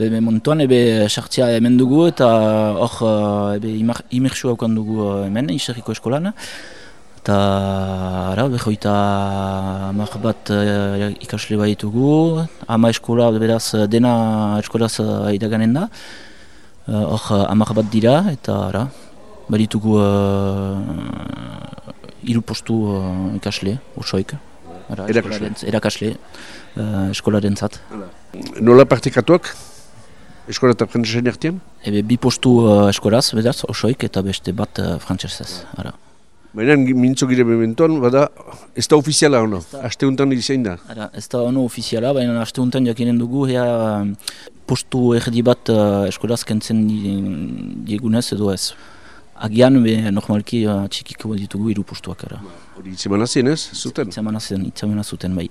Be, be montuan, ebe sartzea hemen dugu eta hor uh, ebe imersu haukan dugu hemen, iserriko eskolan. Eta, ara, behoita amak bat uh, ikasle baitugu, ama eskola, beraz, dena eskolaz uh, idaganen da. Hor amak bat dira, eta, ara, baditugu uh, iru uh, ikasle, osoik. Erakasle. Erakasle, uh, eskolaren zat. Nola partikatuak? Eskola eta frantzesen artean? Ebe bi postu uh, eskolaz, beraz, osoik eta beste bat uh, frantzesez. Ara. Baina mintzo gire mementoan, bada, ez da ofiziala hono, aste honetan izan da. Ara, ez da ono ofiziala, baina aste honetan jakinen dugu, ea postu erdi bat uh, eskolaz kentzen diegunez edo ez. Agian, be, normalki uh, txikiko ditugu hiru postuak. Hori itzemana zen ez, zuten? Itzemana zen, itzemana zuten bai.